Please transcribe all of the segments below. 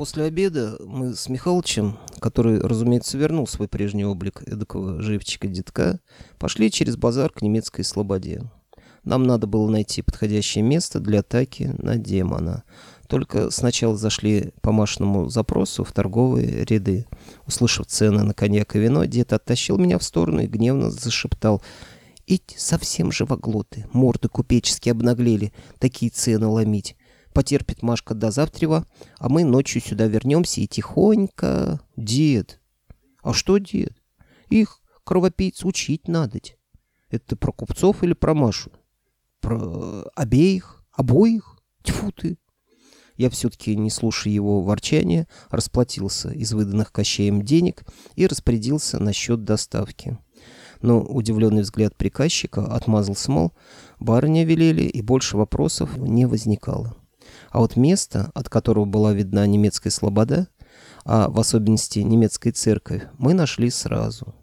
После обеда мы с Михалычем, который, разумеется, вернул свой прежний облик эдакого живчика-детка, пошли через базар к немецкой слободе. Нам надо было найти подходящее место для атаки на демона. Только сначала зашли по машинному запросу в торговые ряды. Услышав цены на коньяк и вино, дед оттащил меня в сторону и гневно зашептал «Ить совсем живоглоты, морды купеческие обнаглели, такие цены ломить. Потерпит Машка до завтрева, а мы ночью сюда вернемся и тихонько... Дед! А что дед? Их, кровопийц, учить надо. Это ты про купцов или про Машу? Про обеих? Обоих? Тьфу ты! Я все-таки, не слушая его ворчания, расплатился из выданных Кощеем денег и распорядился насчет доставки. Но удивленный взгляд приказчика отмазался, мол, барыня велели, и больше вопросов не возникало. А вот место, от которого была видна немецкая слобода, а в особенности немецкая церковь, мы нашли сразу.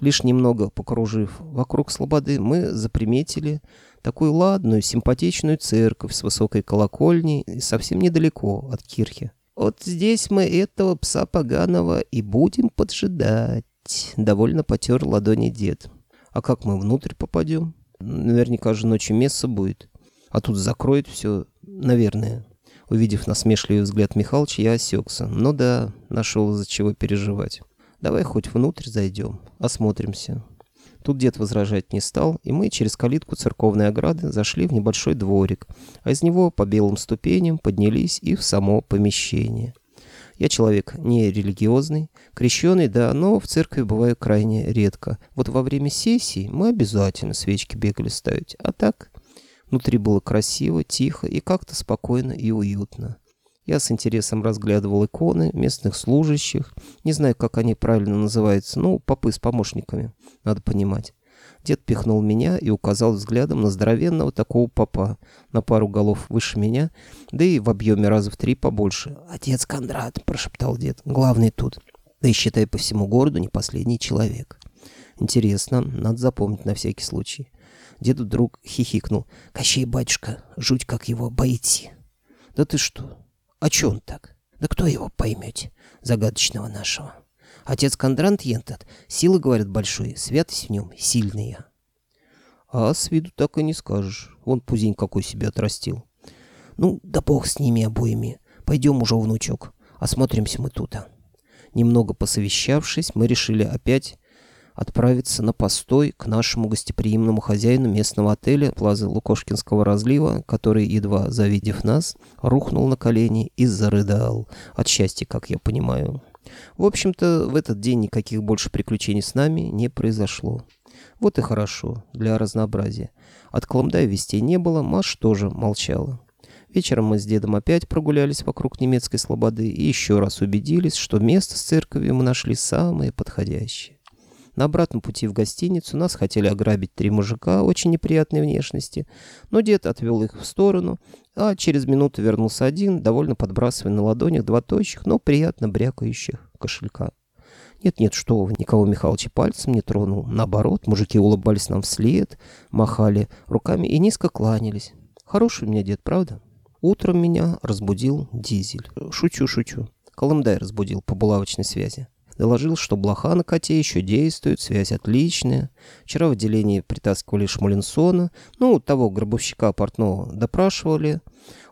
Лишь немного покружив вокруг слободы, мы заприметили такую ладную, симпатичную церковь с высокой колокольней совсем недалеко от кирхи. «Вот здесь мы этого пса поганого и будем поджидать», — довольно потер ладони дед. «А как мы внутрь попадем? Наверняка же ночью место будет. А тут закроет все, наверное». Увидев насмешливый взгляд Михалыча, я осекся. Ну да, нашел из-за чего переживать. Давай хоть внутрь зайдем, осмотримся. Тут дед возражать не стал, и мы через калитку церковной ограды зашли в небольшой дворик, а из него по белым ступеням поднялись и в само помещение. Я человек не религиозный, крещеный, да, но в церкви бываю крайне редко. Вот во время сессии мы обязательно свечки бегали ставить, а так Внутри было красиво, тихо и как-то спокойно и уютно. Я с интересом разглядывал иконы местных служащих. Не знаю, как они правильно называются. Ну, попы с помощниками, надо понимать. Дед пихнул меня и указал взглядом на здоровенного такого попа, на пару голов выше меня, да и в объеме раза в три побольше. «Отец Кондрат», — прошептал дед, — «главный тут. Да и считай по всему городу не последний человек». «Интересно, надо запомнить на всякий случай». Дед вдруг хихикнул. «Кощей, батюшка, жуть как его боите!» «Да ты что? А чё он так? Да кто его поймете, загадочного нашего? Отец Кондрант Ентат, силы, говорят, большой, святость в нем сильная». «А с виду так и не скажешь. Вон пузень какой себе отрастил». «Ну, да бог с ними обоими. Пойдем уже, внучок. Осмотримся мы тут». Немного посовещавшись, мы решили опять отправиться на постой к нашему гостеприимному хозяину местного отеля Плазы Лукошкинского разлива, который, едва завидев нас, рухнул на колени и зарыдал. От счастья, как я понимаю. В общем-то, в этот день никаких больше приключений с нами не произошло. Вот и хорошо, для разнообразия. От Колымдая вестей не было, Маш тоже молчала. Вечером мы с дедом опять прогулялись вокруг немецкой слободы и еще раз убедились, что место с церковью мы нашли самое подходящее. На обратном пути в гостиницу нас хотели ограбить три мужика очень неприятной внешности, но дед отвел их в сторону, а через минуту вернулся один, довольно подбрасывая на ладонях два тощих, но приятно брякающих кошелька. Нет-нет, что вы, никого Михалыч пальцем не тронул. Наоборот, мужики улыбались нам вслед, махали руками и низко кланялись. Хороший у меня дед, правда? Утром меня разбудил дизель. Шучу, шучу. Колымдай разбудил по булавочной связи. Доложил, что блоха на коте еще действует, связь отличная. Вчера в отделении притаскивали Шмулинсона, ну, того гробовщика портного допрашивали.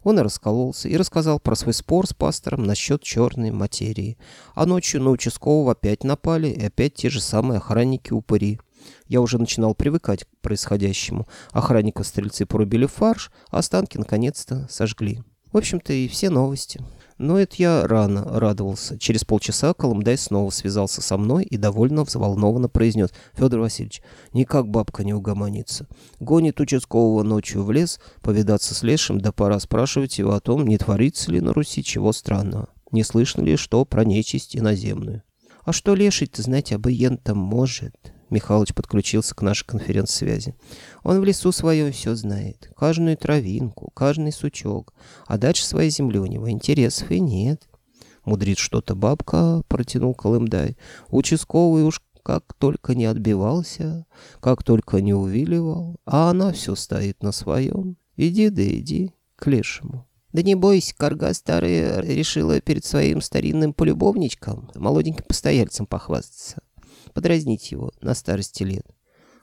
Он и раскололся, и рассказал про свой спор с пастором насчет черной материи. А ночью на участкового опять напали, и опять те же самые охранники-упыри. Я уже начинал привыкать к происходящему. Охранников стрельцы порубили фарш, а останки наконец-то сожгли. В общем-то и все новости. Но это я рано радовался. Через полчаса Колымдай снова связался со мной и довольно взволнованно произнес. «Федор Васильевич, никак бабка не угомонится. Гонит участкового ночью в лес, повидаться с лешим, да пора спрашивать его о том, не творится ли на Руси чего странного. Не слышно ли что про нечисть иноземную. А что лешить-то, знаете, абыен-то может?» Михалыч подключился к нашей конференц-связи. Он в лесу своем все знает. Каждую травинку, каждый сучок. А дальше своей земли у него интересов и нет. Мудрит что-то бабка, протянул Колымдай. Участковый уж как только не отбивался, как только не увиливал, а она все стоит на своем. Иди да иди к лешему. Да не бойся, корга старая решила перед своим старинным полюбовничком, молоденьким постояльцем похвастаться. Подразнить его на старости лет.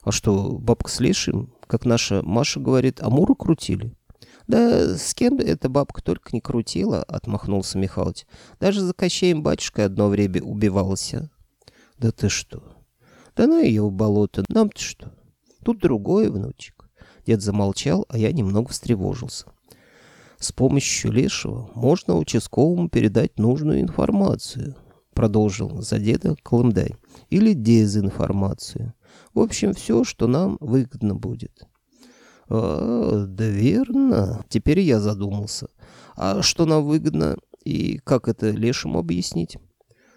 А что, бабка с лешим, как наша Маша говорит, Амуру крутили? «Да с кем эта бабка только не крутила», — отмахнулся Михалыч. «Даже за Кощеем батюшкой одно время убивался». «Да ты что?» «Да ну ее в болото, нам-то что?» «Тут другое, внучек». Дед замолчал, а я немного встревожился. «С помощью Лешего можно участковому передать нужную информацию», — продолжил за деда Колымдай. «Или дезинформацию. В общем, все, что нам выгодно будет». «А, да верно. Теперь я задумался. А что нам выгодно и как это Лешему объяснить?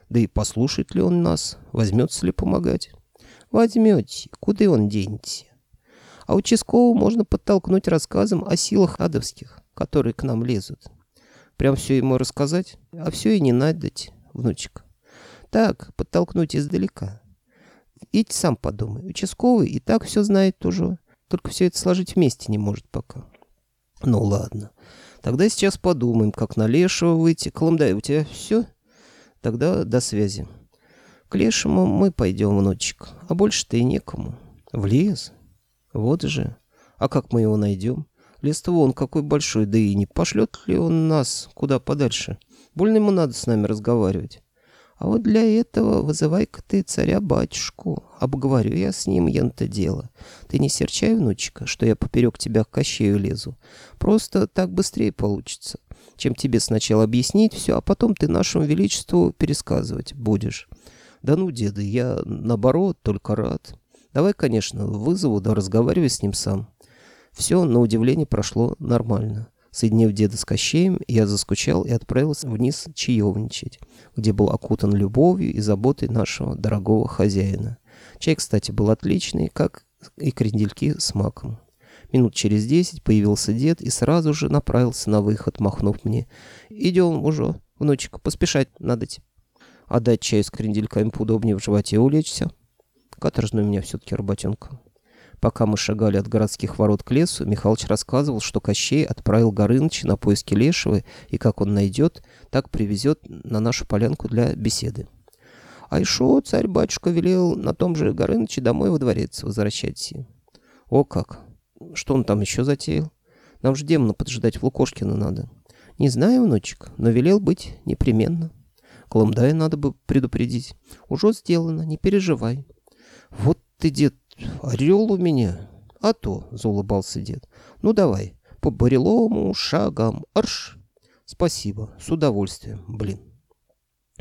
Да и послушает ли он нас, возьмется ли помогать? Возьмете, куда он денется? А участкового можно подтолкнуть рассказом о силах адовских, которые к нам лезут. Прям все ему рассказать, а все и не надоть, внучек. Так, подтолкнуть издалека. Идь сам подумай, участковый и так все знает уже. Только все это сложить вместе не может пока. Ну ладно. Тогда сейчас подумаем, как на Лешего выйти. Колымдай, у тебя все? Тогда до связи. К Лешему мы пойдем, внучек. А больше-то и некому. В лес? Вот же. А как мы его найдем? Лес-то вон какой большой, да и не пошлет ли он нас куда подальше? Больно ему надо с нами разговаривать. А вот для этого вызывай-ка ты царя-батюшку. Обговорю я с ним янто дело. Ты не серчай, внучка, что я поперек тебя к кощею лезу. Просто так быстрее получится, чем тебе сначала объяснить все, а потом ты нашему величеству пересказывать будешь. Да ну, деда, я наоборот только рад. Давай, конечно, вызову, да разговаривай с ним сам. Все, на удивление, прошло нормально. Соединив деда с Кощеем, я заскучал и отправился вниз чаевничать, где был окутан любовью и заботой нашего дорогого хозяина. Чай, кстати, был отличный, как и крендельки с маком. Минут через десять появился дед и сразу же направился на выход, махнув мне. «Идем уже, внучек, поспешать надо. Отдать чай с крендельками поудобнее в животе улечься. Каторжная у меня все-таки работенка». Пока мы шагали от городских ворот к лесу, Михалыч рассказывал, что Кощей отправил Горыныча на поиски Лешего, и как он найдет, так привезет на нашу полянку для беседы. А еще царь-батюшка велел на том же Горыныче домой во дворец возвращаться. О как! Что он там еще затеял? Нам же демона поджидать в Лукошкино надо. Не знаю, внучек, но велел быть непременно. Колымдая надо бы предупредить. Уже сделано, не переживай. Вот ты, дед, орел у меня. А то, заулыбался дед. Ну давай, по барелому шагам арш. Спасибо, с удовольствием, блин.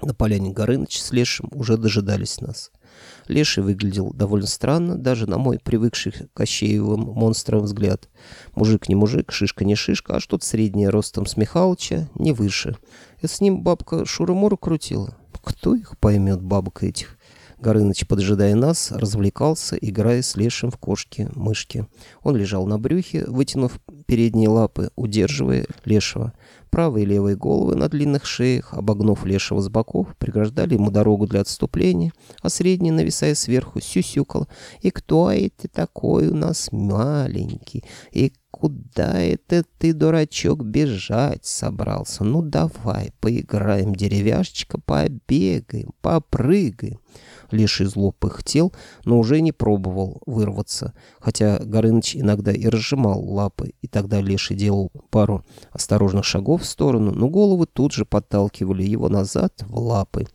На поляне Горыныч с Лешим уже дожидались нас. Леший выглядел довольно странно, даже на мой привыкший к Кощеевым монстрам взгляд. Мужик не мужик, шишка не шишка, а что-то среднее ростом с Михалыча, не выше. Это с ним бабка Шура-Мура крутила. Кто их поймет, бабка этих? Горыныч, поджидая нас, развлекался, играя с лешим в кошки-мышки. Он лежал на брюхе, вытянув передние лапы, удерживая лешего. Правые и левые головы на длинных шеях, обогнув лешего с боков, преграждали ему дорогу для отступления, а средний, нависая сверху, сюсюкал. «И кто это такой у нас маленький? И куда это ты, дурачок, бежать собрался? Ну давай, поиграем, деревяшечка, побегаем, попрыгаем». Леший зло пыхтел, но уже не пробовал вырваться, хотя Горыныч иногда и разжимал лапы, и тогда Леший делал пару осторожных шагов в сторону, но головы тут же подталкивали его назад в лапы.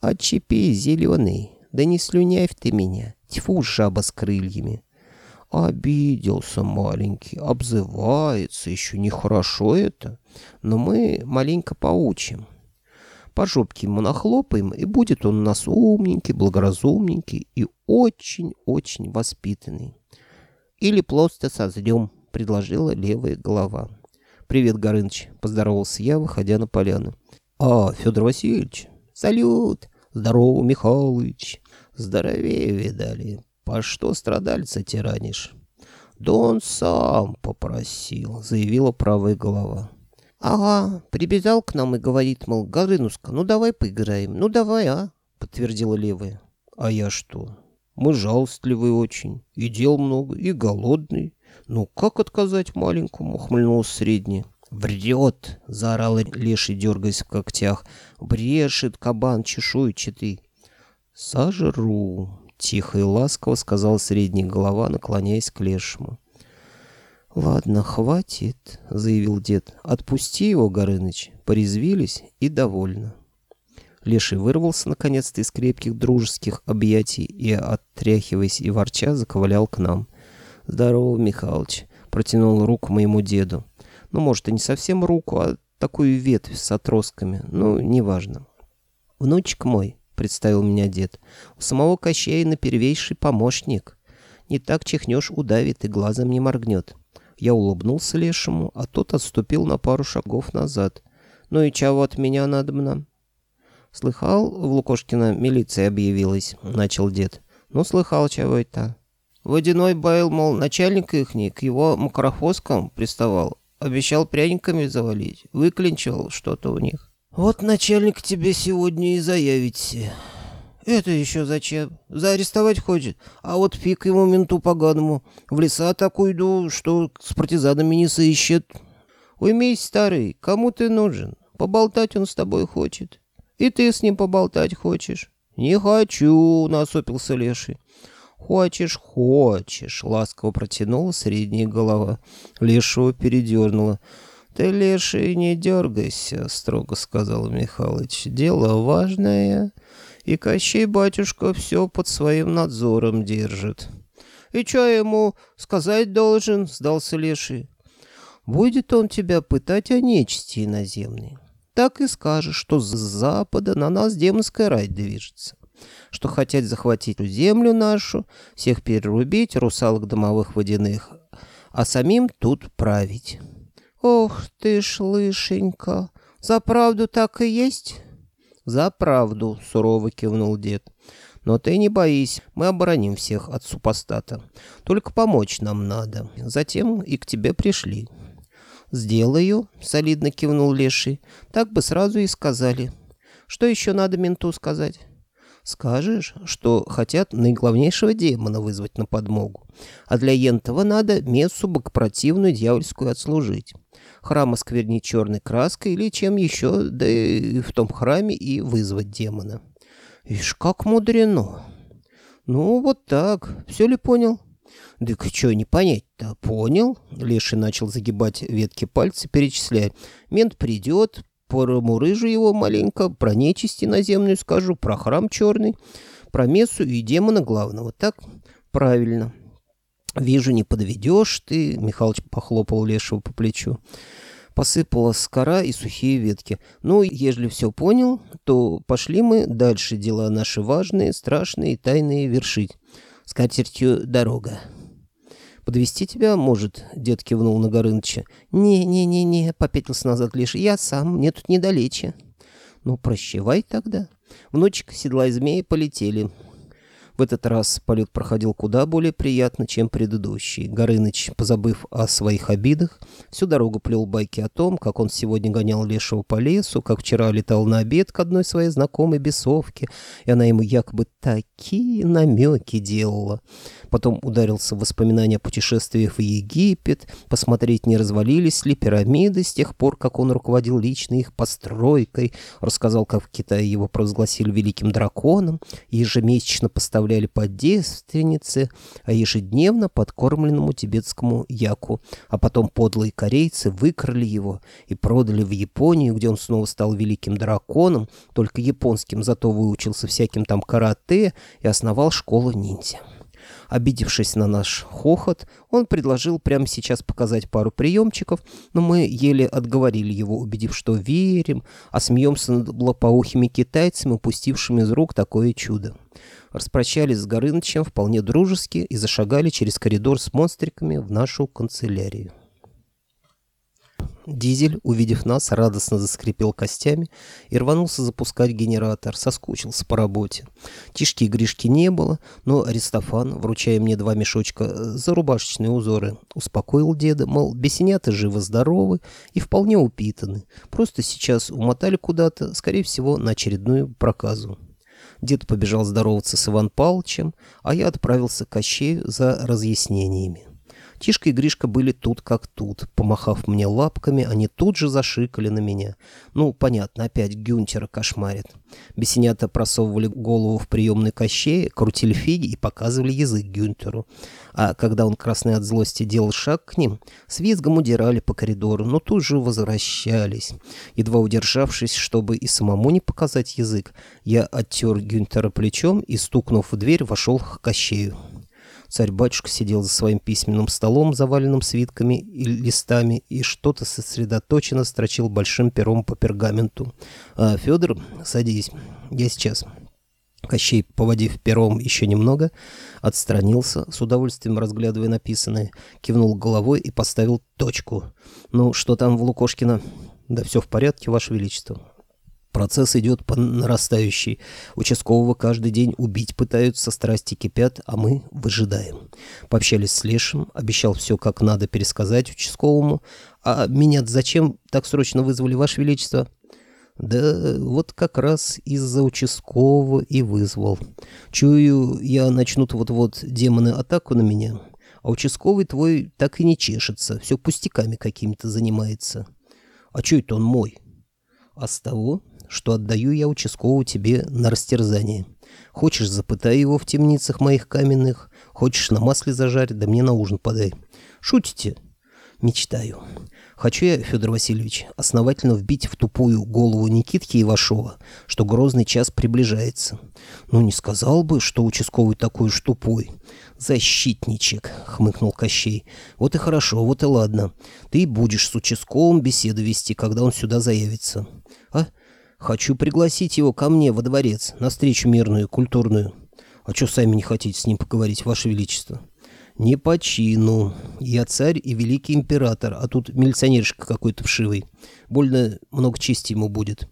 «Отчепи, зеленый, да не слюнявь ты меня, тьфу, жаба с крыльями!» Обиделся маленький, обзывается, еще нехорошо это, но мы маленько поучим по жопке ему нахлопаем, и будет он у нас умненький, благоразумненький и очень-очень воспитанный. Или просто созрем, предложила левая голова. «Привет, Горыныч», — поздоровался я, выходя на поляну. «А, Федор Васильевич?» «Салют! Здорово, Михалыч!» «Здоровее, видали. По что страдальца тиранишь?» «Да он сам попросил», — заявила правая голова. «Ага, прибежал к нам и говорит, мол, Горынушка, ну давай поиграем, ну давай, а?» — подтвердила левая. «А я что? Мы жалостливые очень, и дел много, и голодный. Ну как отказать маленькому?» — ухмыльнулся средний. «Врет!» — заорал леший, дергаясь в когтях. «Брешет кабан чешуйчатый!» «Сожру!» — тихо и ласково сказал средний голова, наклоняясь к лешему. «Ладно, хватит», — заявил дед. «Отпусти его, Горыныч». Порезвились и довольно. Леший вырвался наконец-то из крепких дружеских объятий и, оттряхиваясь и ворча, заковылял к нам. «Здорово, Михалыч», — протянул руку моему деду. Ну, может, и не совсем руку, а такую ветвь с отростками. Ну, неважно. «Внучек мой», — представил меня дед, — «у самого Кощея на первейший помощник. Не так чихнешь, удавит и глазом не моргнет». Я улыбнулся лешему, а тот отступил на пару шагов назад. «Ну и чего от меня надо надобно?» «Слыхал, в Лукошкина милиция объявилась», — начал дед. «Ну, слыхал, чего это?» Водяной Байл, мол, начальник ихний к его макрофоскам приставал. Обещал пряниками завалить. Выклинчивал что-то у них. «Вот начальник тебе сегодня и заявите. «Это еще зачем? Заарестовать хочет. А вот фиг ему менту поганому. В леса так уйду, что с партизанами не сыщет. Уймись, старый, кому ты нужен? Поболтать он с тобой хочет. И ты с ним поболтать хочешь». «Не хочу», — насупился Леший. «Хочешь, хочешь», — ласково протянула средняя голова. Лешего передернула. «Ты, Леший, не дергайся», — строго сказал Михалыч. «Дело важное» и Кощей батюшка все под своим надзором держит. — И что ему сказать должен? — сдался Леший. — Будет он тебя пытать о нечисти иноземной. Так и скажешь, что с запада на нас демонская рать движется, что хотят захватить землю нашу, всех перерубить, русалок домовых водяных, а самим тут править. — Ох ты ж, лышенька, за правду так и есть? «За правду», — сурово кивнул дед. «Но ты не боись, мы обороним всех от супостата. Только помочь нам надо. Затем и к тебе пришли». «Сделаю», — солидно кивнул Леший. «Так бы сразу и сказали. Что еще надо менту сказать?» Скажешь, что хотят наиглавнейшего демона вызвать на подмогу. А для ентова надо мессу богопротивную дьявольскую отслужить. Храм осквернить черной краской или чем еще, да и в том храме и вызвать демона. Ишь, как мудрено. Ну, вот так. Все ли понял? Да что не понять-то? Понял? Леший начал загибать ветки пальцы, перечисляя. Мент придет, Промурыжу его маленько, про нечисти наземную скажу, про храм черный, про мессу и демона главного. Так? Правильно. Вижу, не подведешь ты, Михалыч похлопал Лешего по плечу. Посыпалась кора и сухие ветки. Ну, ежели все понял, то пошли мы дальше дела наши важные, страшные и тайные вершить. С катертью дорога. «Подвести тебя, может?» — дед кивнул на Горыныча. «Не-не-не-не», — попятился назад лишь. «Я сам, мне тут недалече». «Ну, прощавай тогда». Внучек, седла и змеи полетели. В этот раз полет проходил куда более приятно, чем предыдущий. Горыныч, позабыв о своих обидах, всю дорогу плел байки о том, как он сегодня гонял лешего по лесу, как вчера летал на обед к одной своей знакомой бесовке, и она ему якобы такие намеки делала. Потом ударился в воспоминания о путешествиях в Египет, посмотреть, не развалились ли пирамиды с тех пор, как он руководил лично их постройкой, рассказал, как в Китае его провозгласили великим драконом, ежемесячно поставляли отправляли по девственнице, а ежедневно подкормленному тибетскому яку. А потом подлые корейцы выкрали его и продали в Японию, где он снова стал великим драконом, только японским, зато выучился всяким там карате и основал школу ниндзя. Обидевшись на наш хохот, он предложил прямо сейчас показать пару приемчиков, но мы еле отговорили его, убедив, что верим, а смеемся над лопоухими китайцами, упустившими из рук такое чудо. Распрощались с Горынычем вполне дружески и зашагали через коридор с монстриками в нашу канцелярию. Дизель, увидев нас, радостно заскрипел костями и рванулся запускать генератор, соскучился по работе. Тишки и Гришки не было, но Аристофан, вручая мне два мешочка за рубашечные узоры, успокоил деда, мол, бесенята живы-здоровы и вполне упитаны, просто сейчас умотали куда-то, скорее всего, на очередную проказу. Дед побежал здороваться с Иван Павловичем, а я отправился к Кощею за разъяснениями. Тишка и Гришка были тут как тут. Помахав мне лапками, они тут же зашикали на меня. Ну, понятно, опять Гюнтера кошмарит. Бесенята просовывали голову в приемный кощей, крутили фиги и показывали язык Гюнтеру. А когда он, красный от злости, делал шаг к ним, с визгом удирали по коридору, но тут же возвращались. Едва удержавшись, чтобы и самому не показать язык, я оттер Гюнтера плечом и, стукнув в дверь, вошел к Кощею. Царь-батюшка сидел за своим письменным столом, заваленным свитками и листами, и что-то сосредоточенно строчил большим пером по пергаменту. «А, Федор, садись, я сейчас». Кощей, поводив пером еще немного, отстранился, с удовольствием разглядывая написанное, кивнул головой и поставил точку. «Ну, что там в Лукошкино?» «Да все в порядке, Ваше Величество». Процесс идет по нарастающей. Участкового каждый день убить пытаются, страсти кипят, а мы выжидаем. Пообщались с Лешим, обещал все как надо пересказать участковому. А меня зачем так срочно вызвали, Ваше Величество? Да вот как раз из-за участкового и вызвал. Чую, я начнут вот-вот демоны атаку на меня, а участковый твой так и не чешется, все пустяками какими-то занимается. А че это он мой? А с того, что отдаю я участковому тебе на растерзание. Хочешь, запытай его в темницах моих каменных, хочешь, на масле зажарь, да мне на ужин подай. Шутите? Мечтаю. Хочу я, Федор Васильевич, основательно вбить в тупую голову Никитки Ивашова, что грозный час приближается. Ну, не сказал бы, что участковый такой уж тупой. Защитничек, хмыкнул Кощей. Вот и хорошо, вот и ладно. Ты будешь с участковым беседу вести, когда он сюда заявится. Хочу пригласить его ко мне во дворец, на встречу мирную, культурную. А что сами не хотите с ним поговорить, Ваше Величество? Не по чину. Я царь и великий император, а тут милиционеришка какой-то вшивый. Больно много чести ему будет.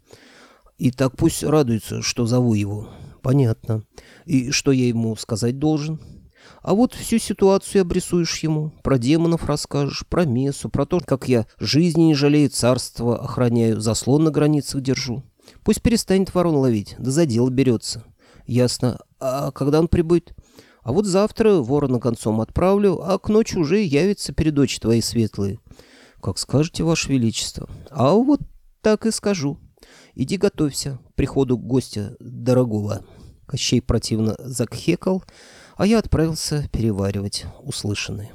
И так пусть радуется, что зову его. Понятно. И что я ему сказать должен? А вот всю ситуацию обрисуешь ему. Про демонов расскажешь, про мессу, про то, как я жизни не жалею, царство охраняю, заслон на границах держу. Пусть перестанет ворон ловить, да за дело берется. Ясно. А когда он прибудет? А вот завтра ворона концом отправлю, а к ночи уже явится перед очи твои светлые. Как скажете, Ваше Величество. А вот так и скажу. Иди готовься к приходу гостя дорогого. Кощей противно закхекал, а я отправился переваривать услышанное.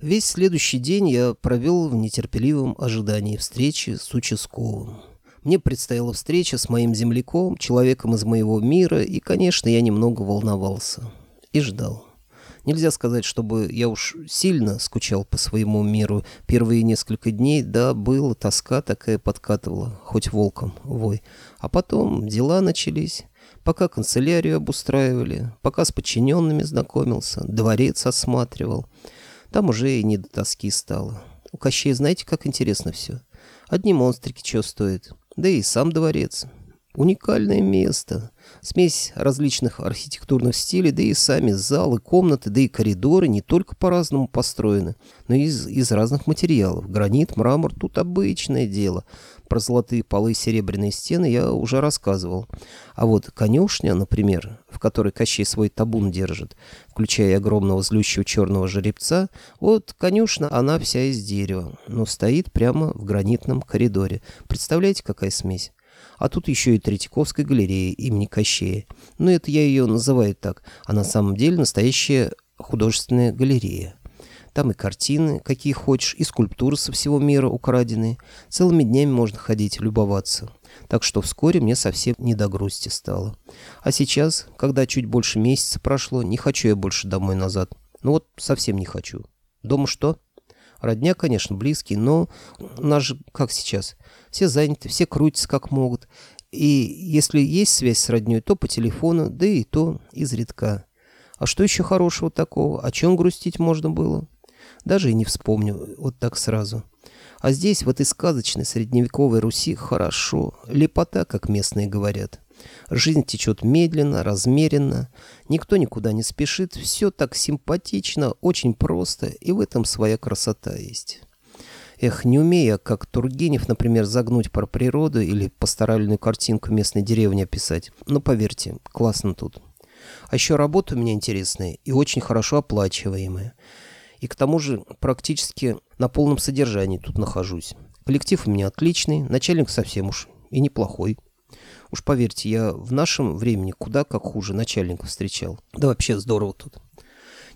Весь следующий день я провел в нетерпеливом ожидании встречи с участковым. Мне предстояла встреча с моим земляком, человеком из моего мира, и, конечно, я немного волновался и ждал. Нельзя сказать, чтобы я уж сильно скучал по своему миру. Первые несколько дней, да, была тоска такая подкатывала, хоть волком вой. А потом дела начались. Пока канцелярию обустраивали, пока с подчиненными знакомился, дворец осматривал. Там уже и не до тоски стало. У Кощея знаете, как интересно все? Одни монстрики что стоят. Да и сам дворец. Уникальное место. Смесь различных архитектурных стилей, да и сами залы, комнаты, да и коридоры не только по-разному построены, но и из, из разных материалов. Гранит, мрамор — тут обычное дело. Про золотые полы и серебряные стены я уже рассказывал. А вот конюшня, например, в которой Кощей свой табун держит, включая огромного злющего черного жеребца, вот конюшня, она вся из дерева, но стоит прямо в гранитном коридоре. Представляете, какая смесь? А тут еще и Третьяковская галерея имени Кощея. Ну, это я ее называю так, а на самом деле настоящая художественная галерея. Там и картины, какие хочешь, и скульптуры со всего мира украденные. Целыми днями можно ходить, любоваться. Так что вскоре мне совсем не до грусти стало. А сейчас, когда чуть больше месяца прошло, не хочу я больше домой назад. Ну вот совсем не хочу. Дома что? Родня, конечно, близкие, но нас же как сейчас? Все заняты, все крутятся как могут. И если есть связь с родней, то по телефону, да и то изредка. А что еще хорошего такого? О чем грустить можно было? Даже и не вспомню вот так сразу. А здесь, в этой сказочной средневековой Руси, хорошо. Лепота, как местные говорят. Жизнь течет медленно, размеренно, никто никуда не спешит, все так симпатично, очень просто, и в этом своя красота есть. Эх, не умея, как Тургенев, например, загнуть про природу или пасторальную картинку местной деревни описать. Но поверьте, классно тут. А еще работа у меня интересная и очень хорошо оплачиваемая. И к тому же практически на полном содержании тут нахожусь. Коллектив у меня отличный, начальник совсем уж и неплохой. Уж поверьте, я в нашем времени куда как хуже начальника встречал. Да вообще здорово тут.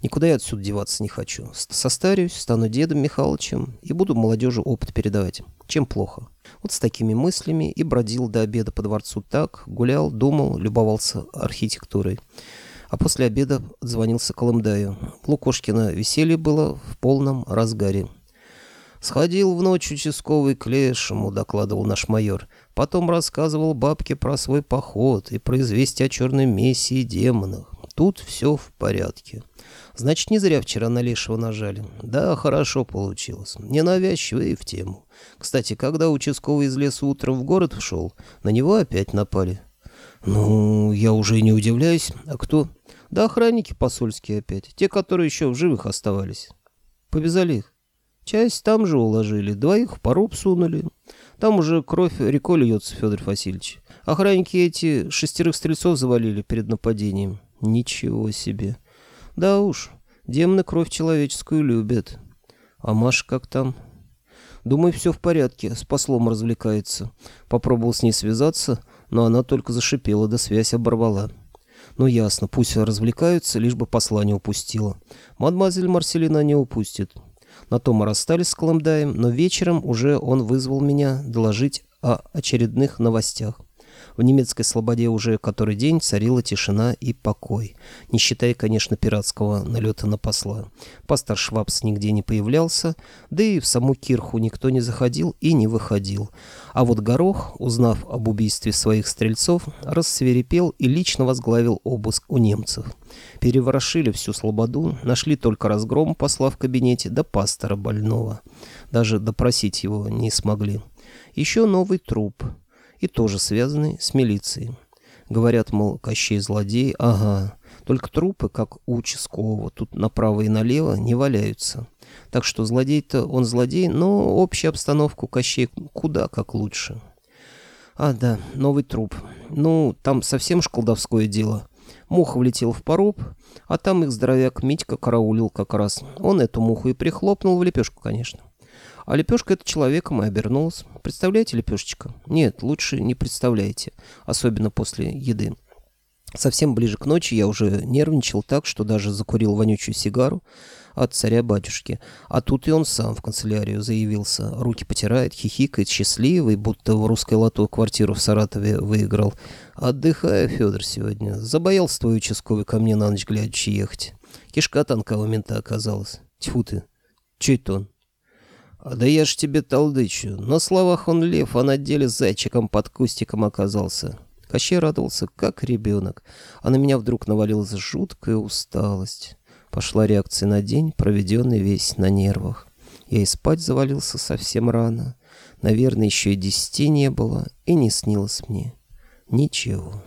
Никуда я отсюда деваться не хочу. Состарюсь, стану дедом Михалычем и буду молодежи опыт передавать. Чем плохо? Вот с такими мыслями и бродил до обеда по дворцу так, гулял, думал, любовался архитектурой. А после обеда звонился Колымдаю. В Лукошкино веселье было в полном разгаре. «Сходил в ночь участковый к лешему», — докладывал наш майор. Потом рассказывал бабке про свой поход и про известие о черной мессе и демонах. Тут все в порядке. Значит, не зря вчера на Лешего нажали. Да, хорошо получилось. Ненавязчиво и в тему. Кстати, когда участковый из леса утром в город вшел, на него опять напали. Ну, я уже не удивляюсь. А кто? Да охранники посольские опять. Те, которые еще в живых оставались. Повязали их. Часть там же уложили, двоих в поруб сунули. Там уже кровь рекой льется, Федор Васильевич. Охранники эти шестерых стрельцов завалили перед нападением. Ничего себе. Да уж, демоны кровь человеческую любят. А Маша как там? Думаю, все в порядке, с послом развлекается. Попробовал с ней связаться, но она только зашипела, да связь оборвала. Ну ясно, пусть развлекаются, лишь бы посла не упустила. Мадемуазель Марселина не упустит. На том мы расстались с Колымдаем, но вечером уже он вызвал меня доложить о очередных новостях. В немецкой слободе уже который день царила тишина и покой, не считая, конечно, пиратского налета на посла. Пастор Швабс нигде не появлялся, да и в саму Кирху никто не заходил и не выходил. А вот Горох, узнав об убийстве своих стрельцов, рассверепел и лично возглавил обыск у немцев. Переворошили всю слободу, нашли только разгром посла в кабинете да пастора больного. Даже допросить его не смогли. Еще новый труп — и тоже связаны с милицией. Говорят, мол, Кощей злодей, ага, только трупы, как у участкового, тут направо и налево не валяются. Так что злодей-то он злодей, но общая обстановка Кощей куда как лучше. А, да, новый труп. Ну, там совсем ж колдовское дело. Муха влетела в поруб, а там их здоровяк Митька караулил как раз. Он эту муху и прихлопнул в лепешку, конечно. А лепешка это человеком и обернулась. Представляете лепешечка? Нет, лучше не представляете. Особенно после еды. Совсем ближе к ночи я уже нервничал так, что даже закурил вонючую сигару от царя-батюшки. А тут и он сам в канцелярию заявился. Руки потирает, хихикает, счастливый, будто в русской лото квартиру в Саратове выиграл. Отдыхаю, Федор, сегодня. Забоялся твой участковый ко мне на ночь глядячи ехать. Кишка тонка у мента оказалась. Тьфу ты. Че это он? Да я ж тебе толдычу. На словах он лев, а на деле зайчиком под кустиком оказался. Кощей радовался, как ребенок. А на меня вдруг навалилась жуткая усталость. Пошла реакция на день, проведенный весь на нервах. Я и спать завалился совсем рано. Наверное, еще и десяти не было, и не снилось мне. Ничего.